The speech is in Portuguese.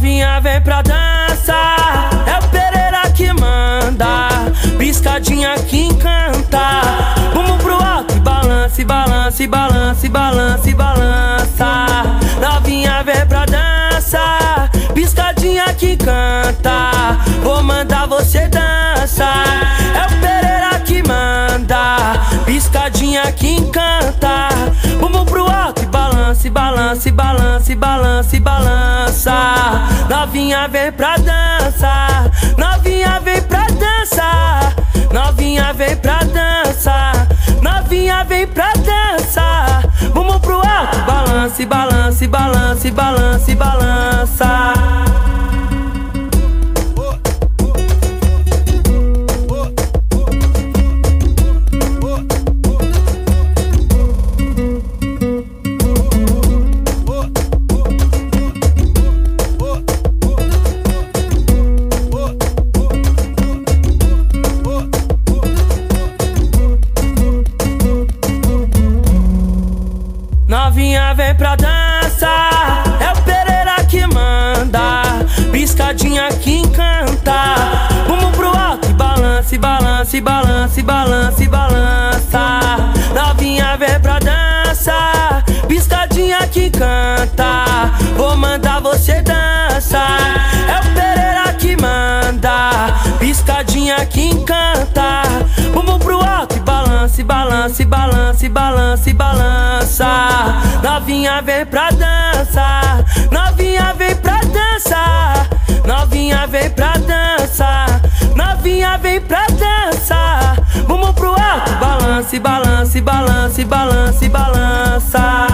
novinha vem pra dançar. É o Pereira que manda, piscadinha que encanta. Vamos pro alto e balance, balance, balance, balance, balança. Novinha vem pra dançar, piscadinha que canta. Vou mandar você dançar. É o Pereira que manda, piscadinha que encanta. Vamos pro alto e balança, balança, balança, balança, balança. Novinha vem pra dança, novinha vem pra dança. Novinha vem pra dança, novinha vem pra dança. Vamos pro alto, balance, balance, balance, balance, balança. Vem pra dança, é o Pereira que manda, piscadinha que encanta. Vamos pro alto e balance, balance, balance, balance, balança. Novinha vem pra dança, piscadinha que canta. Vou mandar você dançar, é o Pereira que manda, piscadinha que encanta. Vamos pro alto e balance, balance, balance, balance, balança. Novinha vem pra dança, novinha vem pra dança, novinha vem pra dança, novinha vem pra dança. Vamos pro alto, balance, balance, balance, balance, balança.